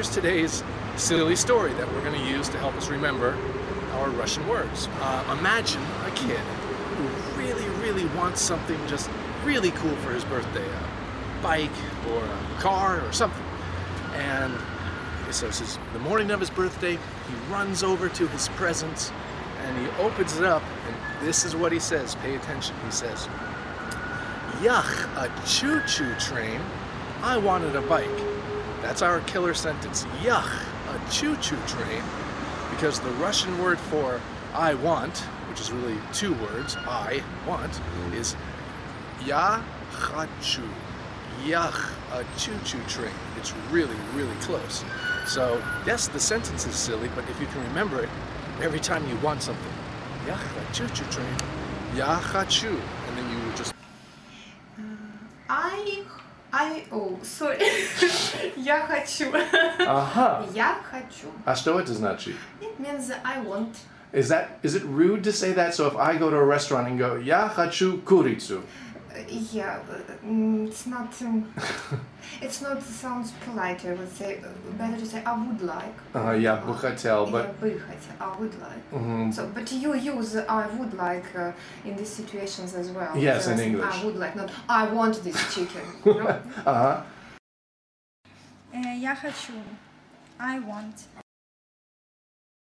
here's today's silly story that we're going to use to help us remember our Russian words. Uh, imagine a kid who really, really wants something just really cool for his birthday a bike or a car or something. And so this is the morning of his birthday. He runs over to his presents and he opens it up, and this is what he says. Pay attention. He says, Yuck, a choo choo train. I wanted a bike. That's our killer sentence. Yuck, a choo choo train. Because the Russian word for I want, which is really two words, I want, is Ya хочу. Yach, a choo choo train. It's really, really close. So, yes, the sentence is silly, but if you can remember it, every time you want something, Я хочу choo train. Я хочу. And then you just I, I, oh, sorry. Я хочу. Ага. Я хочу. А что это значит? It means I want. Is that is it rude to say that? So if I go to a restaurant and go, Я хочу курицу, Uh, Yeah, uh, mm, it's not. Um, it's not sounds polite. I would say uh, better to say I would like. uh, я бы хотел, Я but бы хотел. I would like. Mhm. So, but you use I would like uh, in these situations as well. Yes, in Whereas English. I would like, not I want this chicken. You know? uh-huh. Э, Я хочу. I want.